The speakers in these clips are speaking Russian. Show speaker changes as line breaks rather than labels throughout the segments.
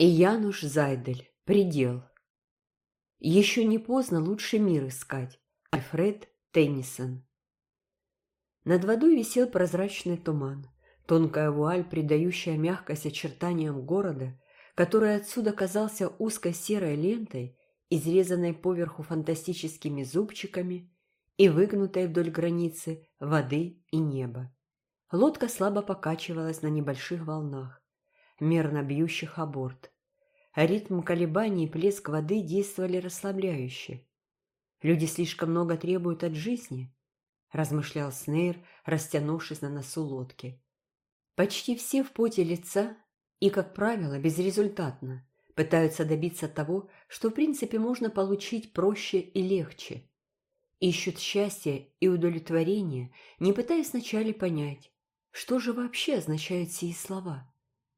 И Януш Зайдель. Предел. Еще не поздно лучше мир искать. Альфред Теннисон. Над водой висел прозрачный туман, тонкая вуаль, придающая мягкость очертаниям города, который отсюда казался узкой серой лентой, изрезанной поверху фантастическими зубчиками и выгнутой вдоль границы воды и неба. Лодка слабо покачивалась на небольших волнах, мерно бьющих о борт. Ритм колебаний и плеск воды действовали расслабляюще. Люди слишком много требуют от жизни, размышлял Снейр, растянувшись на носу лодки. Почти все в поте лица и, как правило, безрезультатно пытаются добиться того, что в принципе можно получить проще и легче. Ищут счастья и удовлетворения, не пытаясь вначале понять, что же вообще означают сии слова.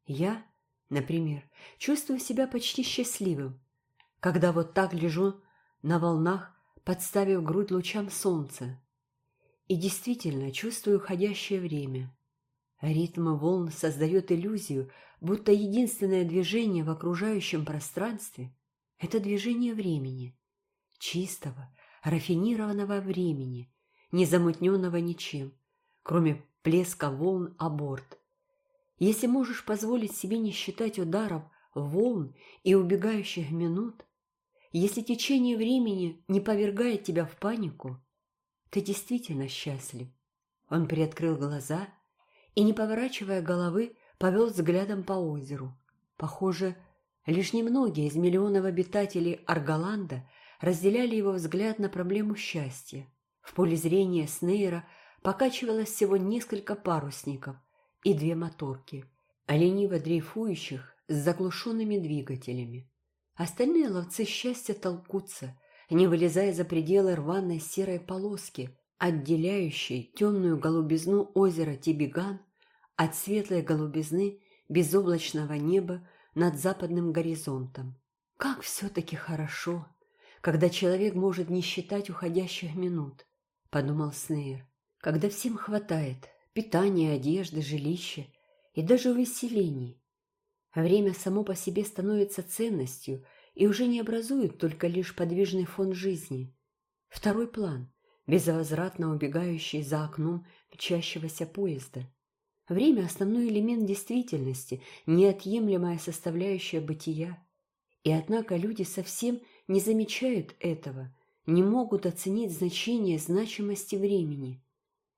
Я, например, чувствую себя почти счастливым, когда вот так лежу на волнах подставив грудь лучам солнца. И действительно чувствую уходящее время. Ритм волн создает иллюзию, будто единственное движение в окружающем пространстве – это движение времени, чистого, рафинированного времени, не замутненного ничем, кроме плеска волн о борт. Если можешь позволить себе не считать ударов волн и убегающих минут, если течение времени не повергает тебя в панику, ты действительно счастлив. Он приоткрыл глаза и, не поворачивая головы, повел взглядом по озеру. Похоже, лишь немногие из миллионов обитателей Арголанда разделяли его взгляд на проблему счастья. В поле зрения Снейра покачивалось всего несколько парусников и две моторки, лениво дрейфующих с заглушенными двигателями. Остальные ловцы счастья толкутся, не вылезая за пределы рваной серой полоски, отделяющей темную голубизну озера Тибиган от светлой голубизны безоблачного неба над западным горизонтом. Как все-таки хорошо, когда человек может не считать уходящих минут, подумал Снейр, когда всем хватает питания, одежды, жилища и даже увеселений, Время само по себе становится ценностью и уже не образует только лишь подвижный фон жизни. Второй план, безвозвратно убегающий за окном мчащегося поезда. Время – основной элемент действительности, неотъемлемая составляющая бытия. И однако люди совсем не замечают этого, не могут оценить значение значимости времени.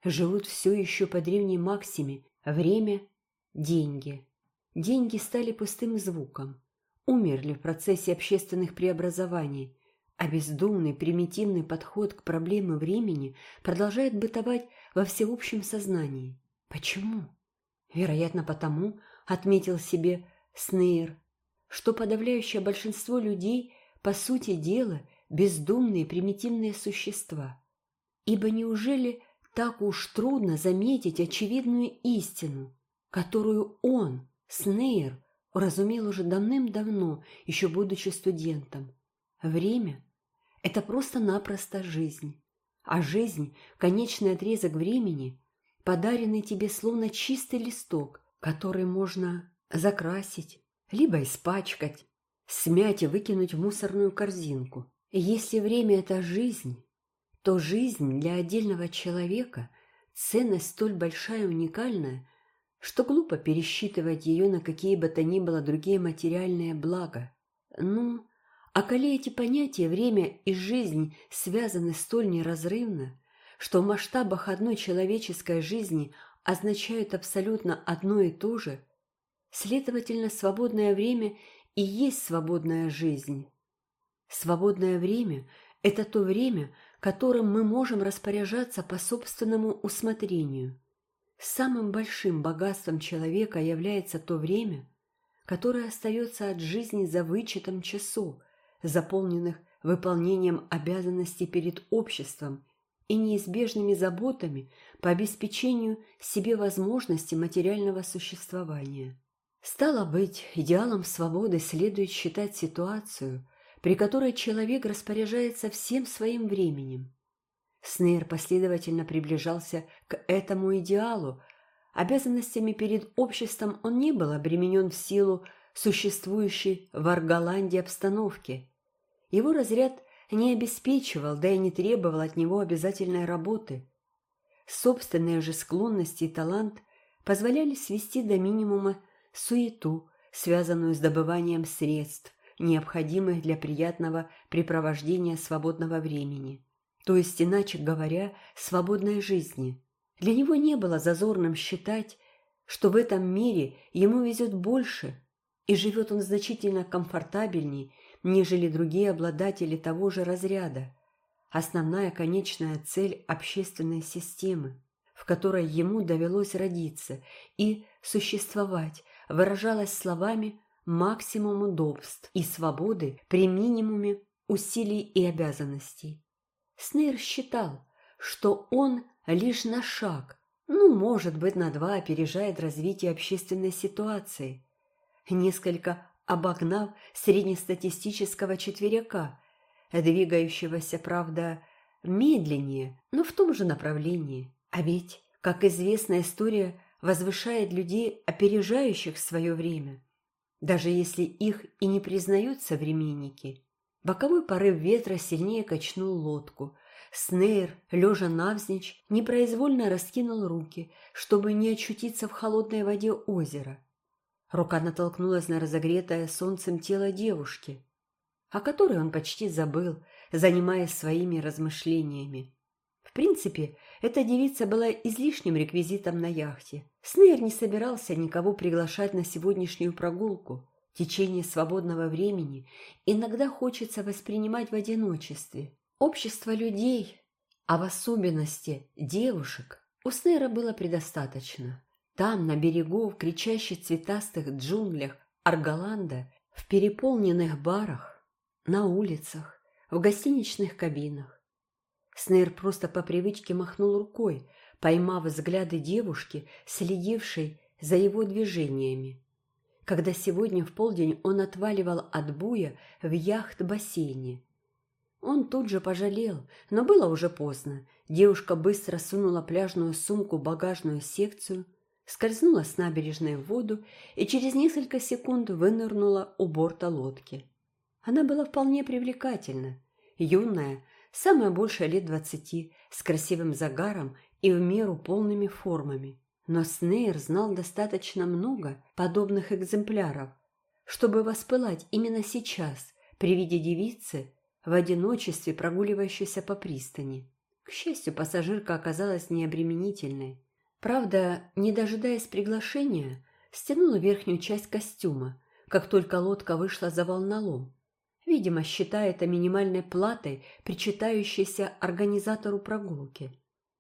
Живут все еще по древней максиме «время – деньги». Деньги стали пустым звуком, умерли в процессе общественных преобразований, а бездумный, примитивный подход к проблеме времени продолжает бытовать во всеобщем сознании. Почему? Вероятно, потому, отметил себе Снейр, что подавляющее большинство людей, по сути дела, бездумные примитивные существа. Ибо неужели так уж трудно заметить очевидную истину, которую он, Снейр уразумел уже давным-давно, еще будучи студентом. Время – это просто-напросто жизнь, а жизнь – конечный отрезок времени, подаренный тебе словно чистый листок, который можно закрасить, либо испачкать, смять и выкинуть в мусорную корзинку. Если время – это жизнь, то жизнь для отдельного человека – ценность столь большая и уникальная – что глупо пересчитывать ее на какие бы то ни было другие материальные блага. Ну, а коли эти понятия время и жизнь связаны столь неразрывно, что в масштабах одной человеческой жизни означают абсолютно одно и то же, следовательно, свободное время и есть свободная жизнь. Свободное время – это то время, которым мы можем распоряжаться по собственному усмотрению – Самым большим богатством человека является то время, которое остается от жизни за вычетом часов, заполненных выполнением обязанностей перед обществом и неизбежными заботами по обеспечению себе возможности материального существования. Стало быть, идеалом свободы следует считать ситуацию, при которой человек распоряжается всем своим временем, Снейр последовательно приближался к этому идеалу. Обязанностями перед обществом он не был обременен в силу существующей в Арголанде обстановке. Его разряд не обеспечивал, да и не требовал от него обязательной работы. Собственные же склонности и талант позволяли свести до минимума суету, связанную с добыванием средств, необходимых для приятного препровождения свободного времени, то есть, иначе говоря, свободной жизни. Для него не было зазорным считать, что в этом мире ему везет больше, и живет он значительно комфортабельнее, нежели другие обладатели того же разряда. Основная конечная цель общественной системы, в которой ему довелось родиться и существовать, выражалась словами максимум удобств и свободы при минимуме усилий и обязанностей. Снейр считал, что он лишь на шаг, ну, может быть, на два опережает развитие общественной ситуации, несколько обогнав среднестатистического четверяка, двигающегося, правда, медленнее, но в том же направлении. А ведь, как известно, история возвышает людей, опережающих свое время даже если их и не признают современники. Боковой порыв ветра сильнее качнул лодку. Снейр, лежа навзничь, непроизвольно раскинул руки, чтобы не очутиться в холодной воде озера. Рука натолкнулась на разогретое солнцем тело девушки, о которой он почти забыл, занимаясь своими размышлениями. Принципе, эта девица была излишним реквизитом на яхте. Снейр не собирался никого приглашать на сегодняшнюю прогулку. Течение свободного времени иногда хочется воспринимать в одиночестве. Общество людей, а в особенности девушек, у Снейра было предостаточно. Там, на берегу, в кричащих цветастых джунглях Арголанда, в переполненных барах, на улицах, в гостиничных кабинах. Снейр просто по привычке махнул рукой, поймав взгляды девушки, следившей за его движениями. Когда сегодня в полдень он отваливал от буя в яхт-бассейне. Он тут же пожалел, но было уже поздно. Девушка быстро сунула пляжную сумку в багажную секцию, скользнула с набережной в воду и через несколько секунд вынырнула у борта лодки. Она была вполне привлекательна, юная, самая большая лет двадцати, с красивым загаром и в меру полными формами. Но Снейр знал достаточно много подобных экземпляров, чтобы воспылать именно сейчас при виде девицы в одиночестве, прогуливающейся по пристани. К счастью, пассажирка оказалась необременительной. Правда, не дожидаясь приглашения, стянула верхнюю часть костюма, как только лодка вышла за волнолом. Видимо, считая это минимальной платой, причитающейся организатору прогулки.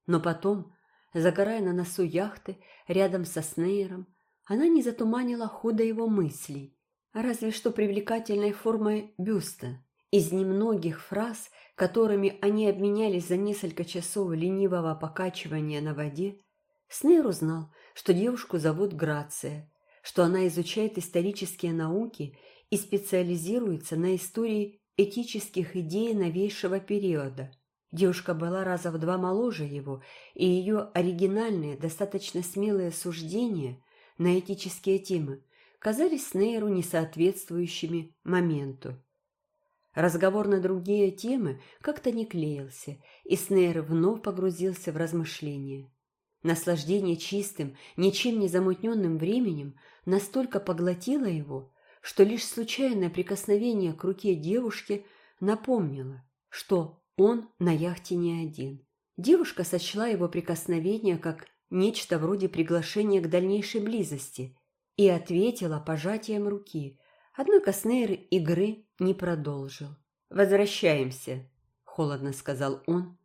Но потом, загорая на носу яхты, рядом со Снейром, она не затуманила хода его мыслей, разве что привлекательной формой бюста. Из немногих фраз, которыми они обменялись за несколько часов ленивого покачивания на воде, Снейр узнал, что девушку зовут Грация, что она изучает исторические науки и специализируется на истории этических идей новейшего периода – Девушка была раза в два моложе его, и ее оригинальные, достаточно смелые суждения на этические темы казались Снейру несоответствующими моменту. Разговор на другие темы как-то не клеился, и Снейр вновь погрузился в размышления. Наслаждение чистым, ничем не замутненным временем настолько поглотило его, что лишь случайное прикосновение к руке девушки напомнило, что он на яхте не один. Девушка сочла его прикосновение как нечто вроде приглашения к дальнейшей близости и ответила пожатием руки, однако Снейр игры не продолжил. «Возвращаемся», — холодно сказал он.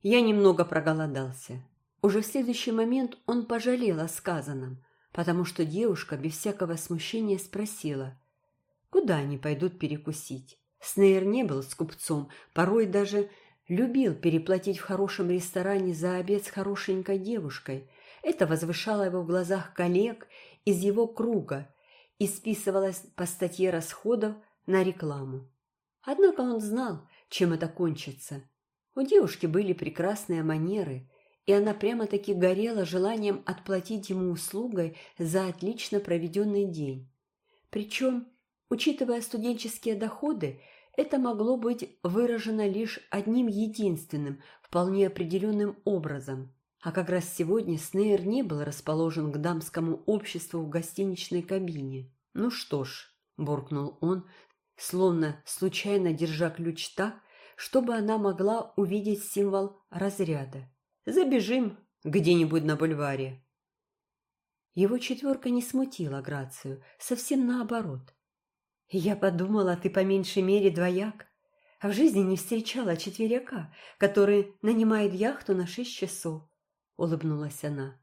«Я немного проголодался». Уже в следующий момент он пожалел о сказанном, потому что девушка без всякого смущения спросила, куда они пойдут перекусить. Снейр не был скупцом, порой даже любил переплатить в хорошем ресторане за обед с хорошенькой девушкой. Это возвышало его в глазах коллег из его круга и списывалось по статье расходов на рекламу. Однако он знал, чем это кончится. У девушки были прекрасные манеры, и она прямо-таки горела желанием отплатить ему услугой за отлично проведенный день. Причем, учитывая студенческие доходы, это могло быть выражено лишь одним единственным, вполне определенным образом. А как раз сегодня Снейр не был расположен к дамскому обществу в гостиничной кабине. «Ну что ж», – буркнул он, словно случайно держа ключ так, чтобы она могла увидеть символ разряда. «Забежим где-нибудь на бульваре». Его четверка не смутила Грацию, совсем наоборот. Я подумала, ты по меньшей мере двояк. А в жизни не встречала четверяка, который нанимает яхту на шесть часов. Улыбнулась она.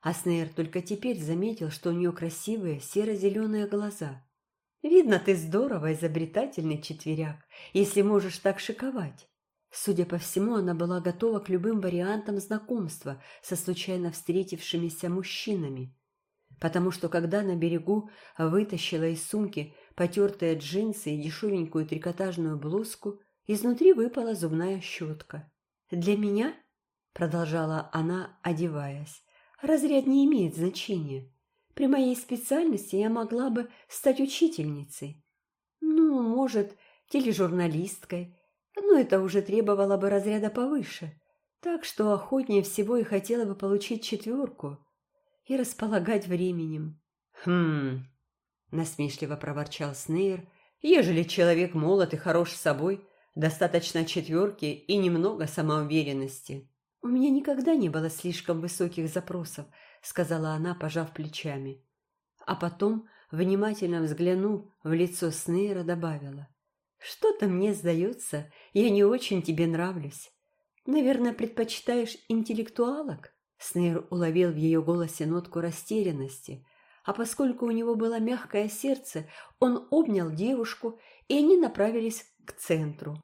А Снейр только теперь заметил, что у нее красивые серо-зеленые глаза. Видно, ты здорово изобретательный четверяк, если можешь так шиковать. Судя по всему, она была готова к любым вариантам знакомства со случайно встретившимися мужчинами, потому что когда на берегу вытащила из сумки потертые джинсы и дешевенькую трикотажную блузку, изнутри выпала зубная щетка. «Для меня?» — продолжала она, одеваясь. «Разряд не имеет значения. При моей специальности я могла бы стать учительницей. Ну, может, тележурналисткой, но это уже требовало бы разряда повыше. Так что охотнее всего и хотела бы получить четверку и располагать временем». «Хм...» насмешливо проворчал Снейр, ежели человек молод и хорош собой, достаточно четверки и немного самоуверенности. «У меня никогда не было слишком высоких запросов», — сказала она, пожав плечами. А потом, внимательно взглянув в лицо Снейра, добавила. «Что-то мне сдается, я не очень тебе нравлюсь. Наверное, предпочитаешь интеллектуалок?» Снейр уловил в ее голосе нотку растерянности, а поскольку у него было мягкое сердце, он обнял девушку, и они направились к центру.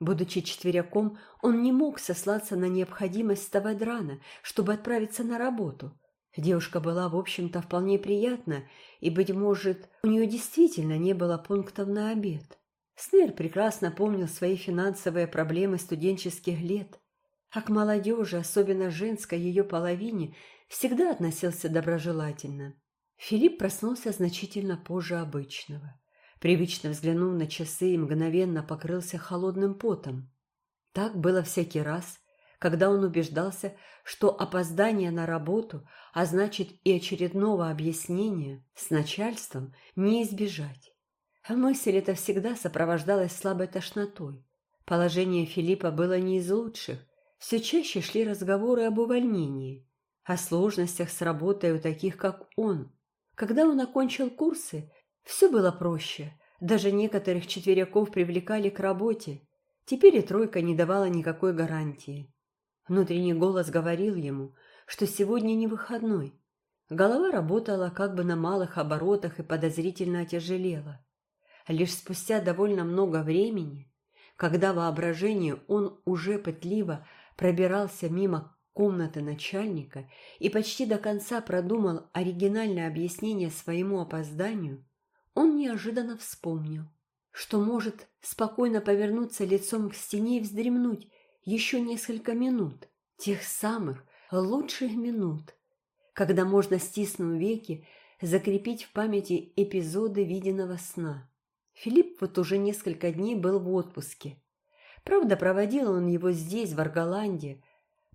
Будучи четверяком, он не мог сослаться на необходимость вставать рано, чтобы отправиться на работу. Девушка была, в общем-то, вполне приятна, и, быть может, у нее действительно не было пунктов на обед. Снейр прекрасно помнил свои финансовые проблемы студенческих лет, а к молодежи, особенно женской ее половине, всегда относился доброжелательно. Филипп проснулся значительно позже обычного. Привычно взглянув на часы и мгновенно покрылся холодным потом. Так было всякий раз, когда он убеждался, что опоздание на работу, а значит и очередного объяснения с начальством не избежать. А мысль эта всегда сопровождалась слабой тошнотой. Положение Филиппа было не из лучших. Все чаще шли разговоры об увольнении, о сложностях с работой у таких, как он – когда он окончил курсы, все было проще. Даже некоторых четверяков привлекали к работе. Теперь и тройка не давала никакой гарантии. Внутренний голос говорил ему, что сегодня не выходной. Голова работала как бы на малых оборотах и подозрительно отяжелела. Лишь спустя довольно много времени, когда воображение он уже пытливо пробирался мимо комнаты начальника и почти до конца продумал оригинальное объяснение своему опозданию, он неожиданно вспомнил, что может спокойно повернуться лицом к стене и вздремнуть еще несколько минут, тех самых лучших минут, когда можно, стиснув веки, закрепить в памяти эпизоды виденного сна. Филипп вот уже несколько дней был в отпуске. Правда, проводил он его здесь, в Арголанде,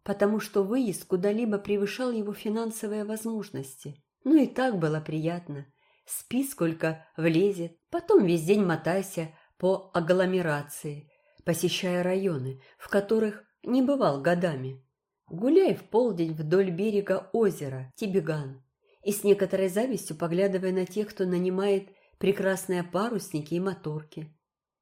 потому что выезд куда-либо превышал его финансовые возможности. Ну и так было приятно. Спи, сколько влезет, потом весь день мотайся по агломерации, посещая районы, в которых не бывал годами. Гуляй в полдень вдоль берега озера Тибиган и с некоторой завистью поглядывая на тех, кто нанимает прекрасные парусники и моторки,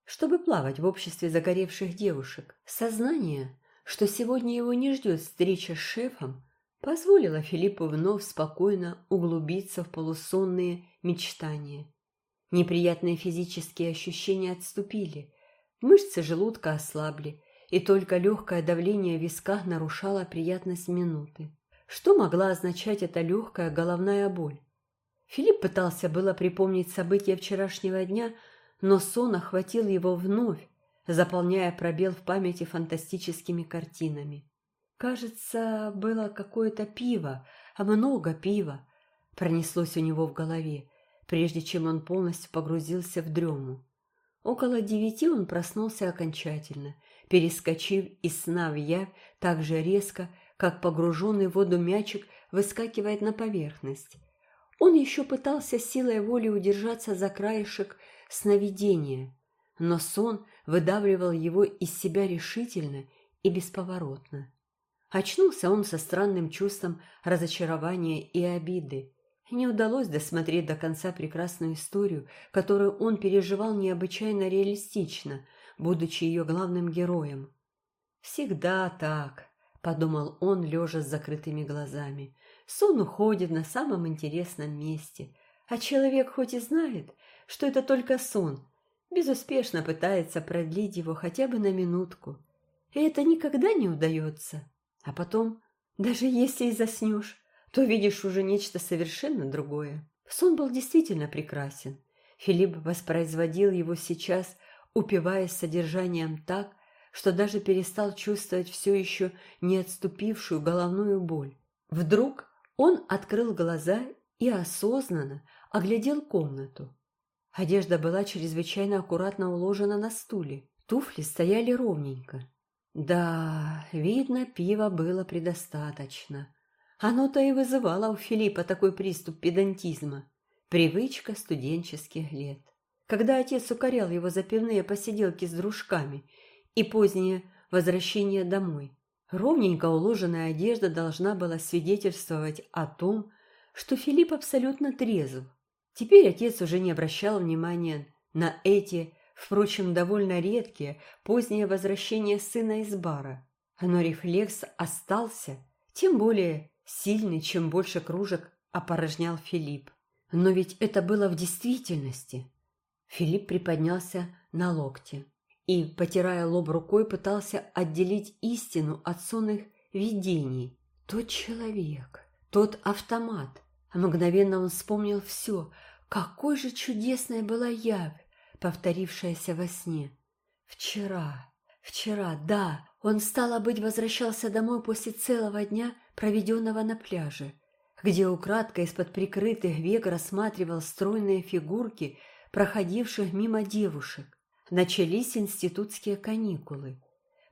чтобы плавать в обществе загоревших девушек. Сознание что сегодня его не ждет встреча с шефом, позволила Филиппу вновь спокойно углубиться в полусонные мечтания. Неприятные физические ощущения отступили, мышцы желудка ослабли, и только легкое давление в висках нарушало приятность минуты. Что могла означать эта легкая головная боль? Филипп пытался было припомнить события вчерашнего дня, но сон охватил его вновь, заполняя пробел в памяти фантастическими картинами. Кажется, было какое-то пиво, а много пива, пронеслось у него в голове. прежде чем он полностью погрузился в дрему. Около девяти он проснулся окончательно, перескочив из сна в явь так же резко, как погруженный в воду мячик выскакивает на поверхность. Он еще пытался силой воли удержаться за краешек сновидения, но сон выдавливал его из себя решительно и бесповоротно. Очнулся он со странным чувством разочарования и обиды. Не удалось досмотреть до конца прекрасную историю, которую он переживал необычайно реалистично, будучи ее главным героем. «Всегда так», — подумал он, лежа с закрытыми глазами. «Сон уходит на самом интересном месте, а человек хоть и знает, что это только сон, безуспешно пытается продлить его хотя бы на минутку. И это никогда не удается. А потом, даже если и заснешь, то видишь уже нечто совершенно другое. Сон был действительно прекрасен. Филипп воспроизводил его сейчас, упиваясь содержанием так, что даже перестал чувствовать все еще не отступившую головную боль. Вдруг он открыл глаза и осознанно оглядел комнату. Одежда была чрезвычайно аккуратно уложена на стуле. Туфли стояли ровненько. Да, видно, пива было предостаточно. Оно-то и вызывало у Филиппа такой приступ педантизма. Привычка студенческих лет. Когда отец укорял его за пивные посиделки с дружками и позднее возвращение домой, ровненько уложенная одежда должна была свидетельствовать о том, что Филипп абсолютно трезв. Теперь отец уже не обращал внимания на эти Впрочем, довольно редкие поздние возвращения сына из бара. Но рефлекс остался, тем более сильный, чем больше кружек опорожнял Филипп. Но ведь это было в действительности. Филипп приподнялся на локте и, потирая лоб рукой, пытался отделить истину от сонных видений. Тот человек, тот автомат. А мгновенно он вспомнил все. Какой же чудесная была явь! повторившаяся во сне. Вчера, вчера, да, он, стало быть, возвращался домой после целого дня, проведенного на пляже, где украдкой из-под прикрытых век рассматривал стройные фигурки, проходивших мимо девушек. Начались институтские каникулы.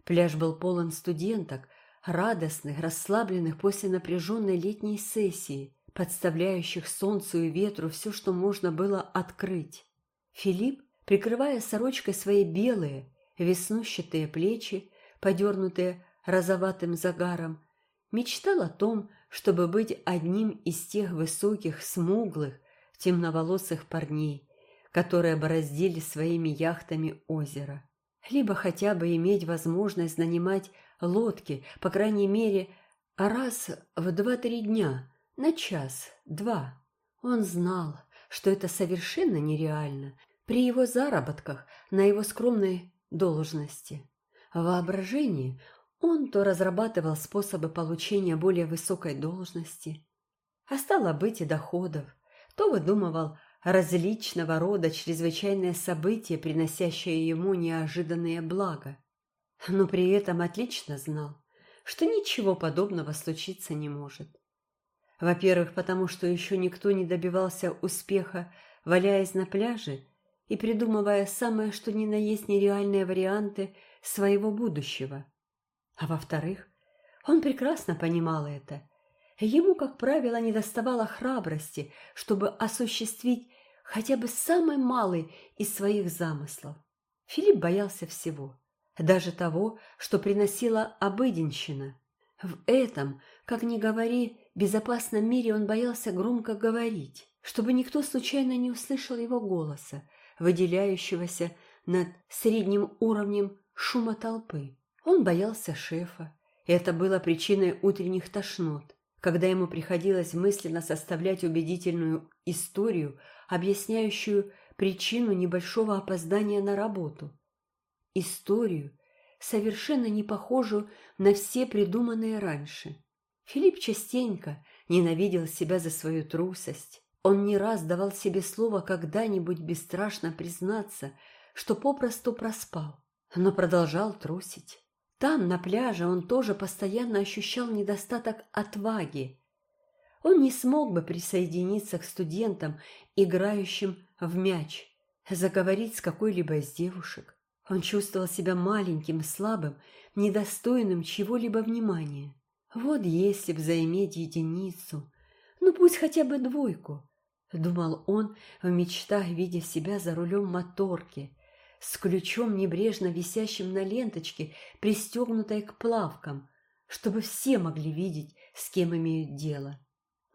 Пляж был полон студенток, радостных, расслабленных после напряженной летней сессии, подставляющих солнцу и ветру все, что можно было открыть. Филипп прикрывая сорочкой свои белые, веснущатые плечи, подернутые розоватым загаром, мечтал о том, чтобы быть одним из тех высоких, смуглых, темноволосых парней, которые бороздили своими яхтами озеро, либо хотя бы иметь возможность нанимать лодки, по крайней мере, раз в два-три дня, на час-два. Он знал, что это совершенно нереально, при его заработках на его скромной должности. В воображении он то разрабатывал способы получения более высокой должности, а стало быть и доходов, то выдумывал различного рода чрезвычайные события, приносящие ему неожиданные блага. Но при этом отлично знал, что ничего подобного случиться не может. Во-первых, потому что еще никто не добивался успеха, валяясь на пляже и придумывая самое что ни на есть нереальные варианты своего будущего. А во-вторых, он прекрасно понимал это. Ему, как правило, не доставало храбрости, чтобы осуществить хотя бы самый малый из своих замыслов. Филипп боялся всего, даже того, что приносила обыденщина. В этом, как ни говори, безопасном мире он боялся громко говорить, чтобы никто случайно не услышал его голоса, выделяющегося над средним уровнем шума толпы. Он боялся шефа, и это было причиной утренних тошнот, когда ему приходилось мысленно составлять убедительную историю, объясняющую причину небольшого опоздания на работу. Историю, совершенно не похожую на все придуманные раньше. Филипп частенько ненавидел себя за свою трусость, он не раз давал себе слово когда-нибудь бесстрашно признаться, что попросту проспал, но продолжал трусить. Там, на пляже, он тоже постоянно ощущал недостаток отваги. он не смог бы присоединиться к студентам, играющим в мяч, заговорить с какой-либо из девушек. Он чувствовал себя маленьким, слабым, недостойным чего-либо внимания. Вот если б заиметь единицу, ну пусть хотя бы двойку, думал он в мечтах, видя себя за рулем моторки, с ключом, небрежно висящим на ленточке, пристегнутой к плавкам, чтобы все могли видеть, с кем имеют дело.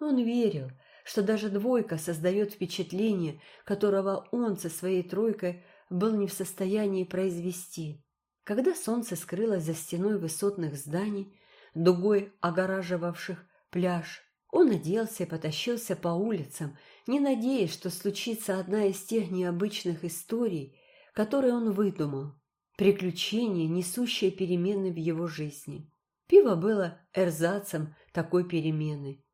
Он верил, что даже двойка создает впечатление, которого он со своей тройкой был не в состоянии произвести. Когда солнце скрылось за стеной высотных зданий, дугой огораживавших пляж, он оделся и потащился по улицам, не надеясь, что случится одна из тех необычных историй, которые он выдумал, приключение, несущее перемены в его жизни. Пиво было эрзацем такой перемены.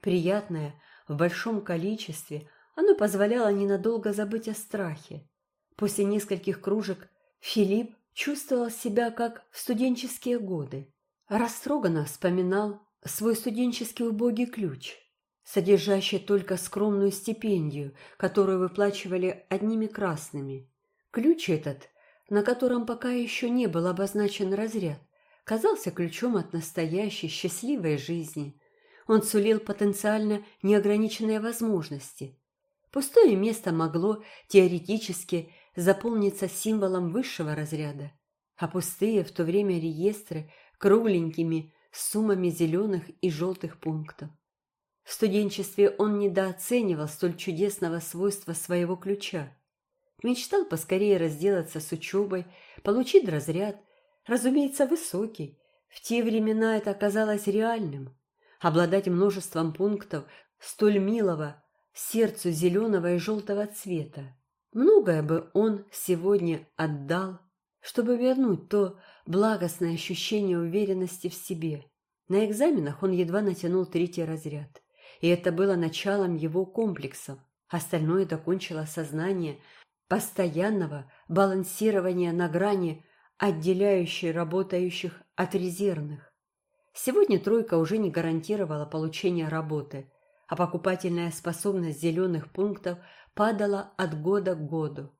Приятное, в большом количестве, оно позволяло ненадолго забыть о страхе. После нескольких кружек Филипп чувствовал себя как в студенческие годы. Растроганно вспоминал свой студенческий убогий ключ, содержащий только скромную стипендию, которую выплачивали одними красными. Ключ этот, на котором пока еще не был обозначен разряд, казался ключом от настоящей счастливой жизни. Он сулил потенциально неограниченные возможности. Пустое место могло теоретически заполниться символом высшего разряда, а пустые в то время реестры кругленькими суммами зеленых и желтых пунктов. В студенчестве он недооценивал столь чудесного свойства своего ключа. Мечтал поскорее разделаться с учебой, получить разряд, разумеется, высокий. В те времена это оказалось реальным. Обладать множеством пунктов столь милого, сердцу зеленого и желтого цвета. Многое бы он сегодня отдал, чтобы вернуть то благостное ощущение уверенности в себе. На экзаменах он едва натянул третий разряд, и это было началом его комплексов. Остальное докончило сознание постоянного балансирования на грани, отделяющей работающих от резервных. Сегодня тройка уже не гарантировала получение работы, а покупательная способность зеленых пунктов падала от года к году.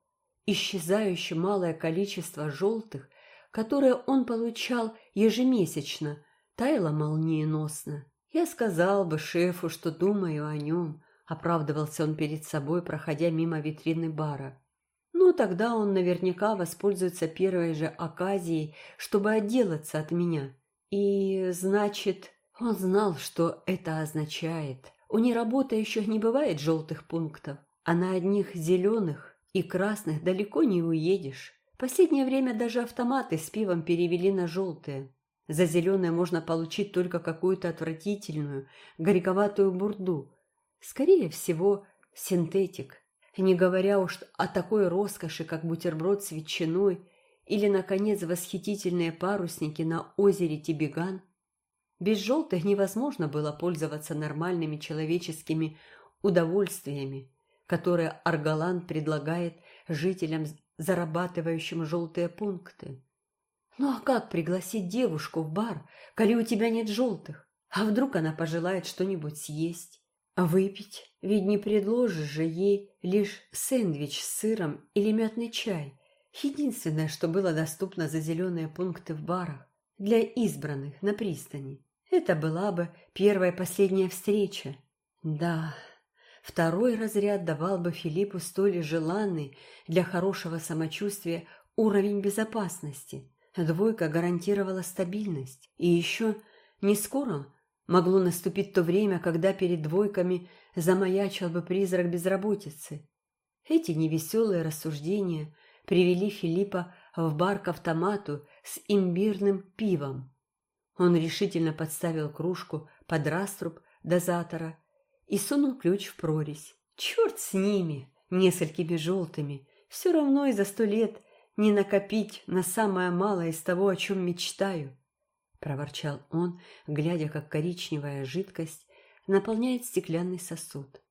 Исчезающее малое количество желтых, которое он получал ежемесячно, таяло молниеносно. Я сказал бы шефу, что думаю о нем, оправдывался он перед собой, проходя мимо витрины бара. Ну, тогда он наверняка воспользуется первой же оказией, чтобы отделаться от меня. И, значит, он знал, что это означает. У неработающих не бывает желтых пунктов, а на одних зеленых и красных далеко не уедешь. Последнее время даже автоматы с пивом перевели на желтые. За зеленое можно получить только какую-то отвратительную, горьковатую бурду. Скорее всего, синтетик. Не говоря уж о такой роскоши, как бутерброд с ветчиной или, наконец, восхитительные парусники на озере Тибиган – без желтых невозможно было пользоваться нормальными человеческими удовольствиями, которые Аргалан предлагает жителям, зарабатывающим желтые пункты. Ну а как пригласить девушку в бар, коли у тебя нет желтых? А вдруг она пожелает что-нибудь съесть? А выпить? Ведь не предложишь же ей лишь сэндвич с сыром или мятный чай. Единственное, что было доступно за зеленые пункты в барах для избранных на пристани. Это была бы первая последняя встреча. Да, второй разряд давал бы Филиппу столь желанный для хорошего самочувствия уровень безопасности. Двойка гарантировала стабильность. И еще не скоро могло наступить то время, когда перед двойками замаячил бы призрак безработицы. Эти невеселые рассуждения привели Филиппа в бар к автомату с имбирным пивом. Он решительно подставил кружку под раструб дозатора и сунул ключ в прорезь. Черт с ними, несколькими желтыми. Все равно и за сто лет не накопить на самое малое из того, о чем мечтаю. Проворчал он, глядя, как коричневая жидкость наполняет стеклянный сосуд.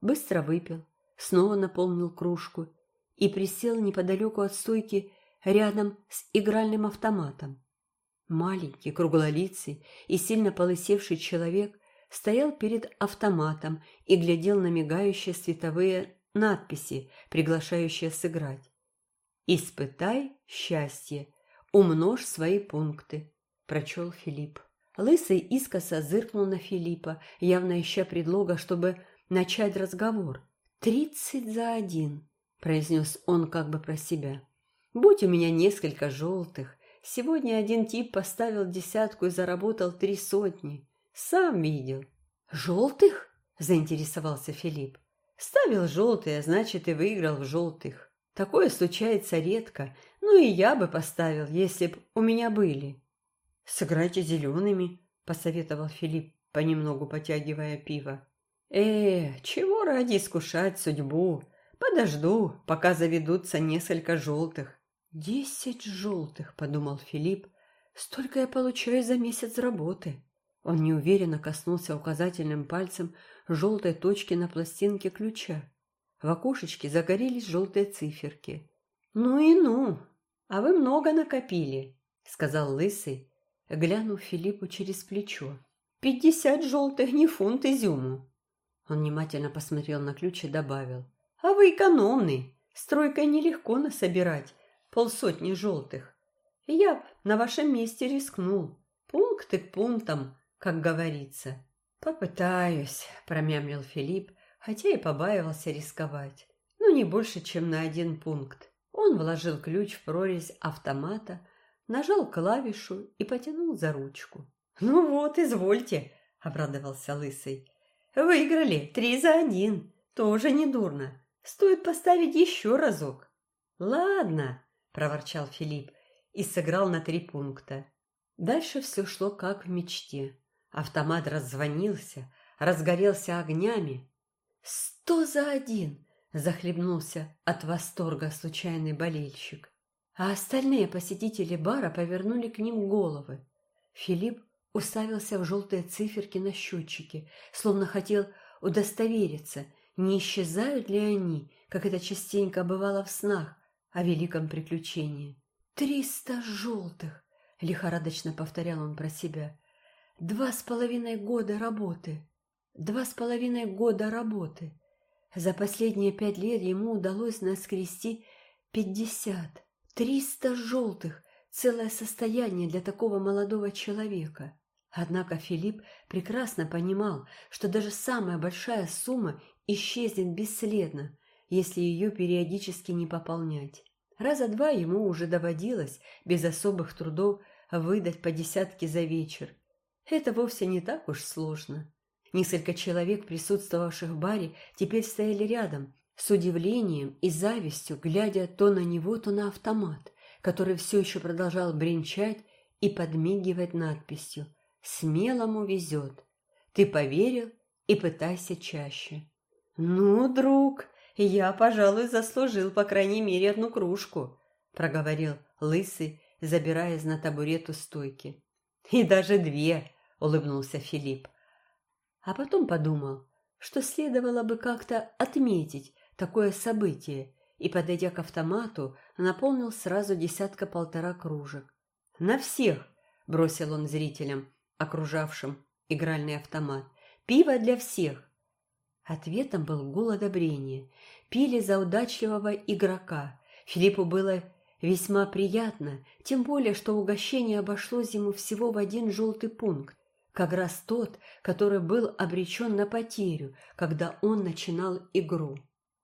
Быстро выпил, снова наполнил кружку и присел неподалеку от стойки рядом с игральным автоматом. Маленький, круглолицый и сильно полысевший человек стоял перед автоматом и глядел на мигающие световые надписи, приглашающие сыграть. «Испытай счастье, умножь свои пункты», – прочел Филипп. Лысый искоса зыркнул на Филиппа, явно ища предлога, чтобы начать разговор. «Тридцать за один», – произнес он как бы про себя. «Будь у меня несколько желтых, сегодня один тип поставил десятку и заработал три сотни. Сам видел». «Желтых?» – заинтересовался Филипп. «Ставил желтые, значит, и выиграл в желтых. Такое случается редко, ну и я бы поставил, если б у меня были». «Сыграйте зелеными», – посоветовал Филипп, понемногу потягивая пиво. «Э, чего ради искушать судьбу? Подожду, пока заведутся несколько желтых». «Десять желтых», – подумал Филипп. «Столько я получаю за месяц работы». Он неуверенно коснулся указательным пальцем желтой точки на пластинке ключа. В окошечке загорелись желтые циферки. «Ну и ну! А вы много накопили», — сказал Лысый, глянув Филиппу через плечо. «Пятьдесят желтых не фунт изюму». Он внимательно посмотрел на ключ и добавил. «А вы экономный. Стройкой нелегко насобирать полсотни желтых. Я б на вашем месте рискнул. Пункты к пунктам, как говорится. «Попытаюсь», — промямлил Филипп, хотя и побаивался рисковать. Ну, не больше, чем на один пункт. Он вложил ключ в прорезь автомата, нажал клавишу и потянул за ручку. «Ну вот, извольте», — обрадовался Лысый. «Выиграли три за один. Тоже недурно. Стоит поставить еще разок». «Ладно», — проворчал Филипп и сыграл на три пункта. Дальше все шло как в мечте. Автомат раззвонился, разгорелся огнями. «Сто за один!» – захлебнулся от восторга случайный болельщик. А остальные посетители бара повернули к ним головы. Филипп уставился в желтые циферки на счетчике, словно хотел удостовериться, не исчезают ли они, как это частенько бывало в снах о великом приключении. «Триста желтых!» — лихорадочно повторял он про себя. Два с половиной года работы. Два с половиной года работы. За последние пять лет ему удалось наскрести пятьдесят, триста желтых, целое состояние для такого молодого человека. Однако Филипп прекрасно понимал, что даже самая большая сумма исчезнет бесследно, если ее периодически не пополнять. Раза два ему уже доводилось без особых трудов выдать по десятке за вечер, это вовсе не так уж сложно. Несколько человек, присутствовавших в баре, теперь стояли рядом, с удивлением и завистью, глядя то на него, то на автомат, который все еще продолжал бренчать и подмигивать надписью «Смелому везет. Ты поверил и пытайся чаще». «Ну, друг, я, пожалуй, заслужил по крайней мере одну кружку», проговорил Лысый, забираясь на табурету стойки. «И даже две», — улыбнулся Филипп. А потом подумал, что следовало бы как-то отметить такое событие, и, подойдя к автомату, наполнил сразу десятка-полтора кружек. «На всех!» – бросил он зрителям, окружавшим игральный автомат. «Пиво для всех!» Ответом был гул одобрения. Пили за удачливого игрока. Филиппу было весьма приятно, тем более, что угощение обошлось ему всего в один желтый пункт как раз тот, который был обречен на потерю, когда он начинал игру.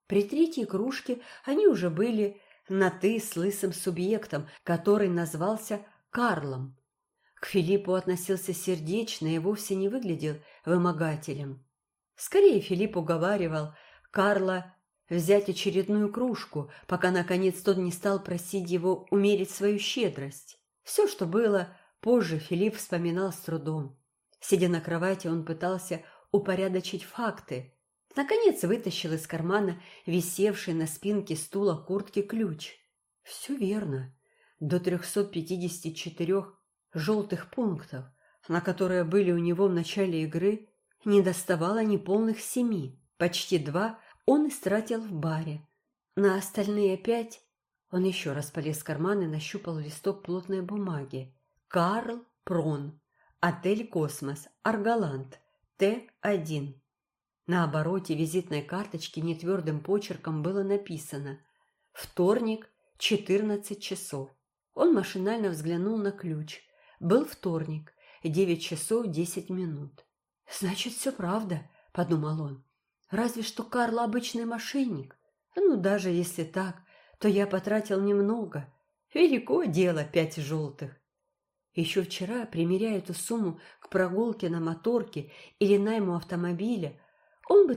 При третьей кружке они уже были на «ты» с лысым субъектом, который назвался Карлом. К Филиппу относился сердечно и вовсе не выглядел вымогателем. Скорее Филипп уговаривал Карла взять очередную кружку, пока, наконец, тот не стал просить его умерить свою щедрость. Все, что было, позже Филипп вспоминал с трудом. Сидя на кровати, он пытался упорядочить факты. Наконец вытащил из кармана висевший на спинке стула куртки ключ. Все верно. До 354 желтых пунктов, на которые были у него в начале игры, не доставало ни полных семи. Почти два он истратил в баре. На остальные пять он еще раз полез в карман и нащупал листок плотной бумаги. Карл Прон. Отель «Космос», Арголанд, Т1. На обороте визитной карточки нетвердым почерком было написано «Вторник, 14 часов». Он машинально взглянул на ключ. Был вторник, 9 часов 10 минут. «Значит, все правда», — подумал он. «Разве что Карл обычный мошенник. Ну, даже если так, то я потратил немного. Велико дело пять желтых. Еще вчера, примеряя эту сумму к прогулке на моторке или найму автомобиля, он бы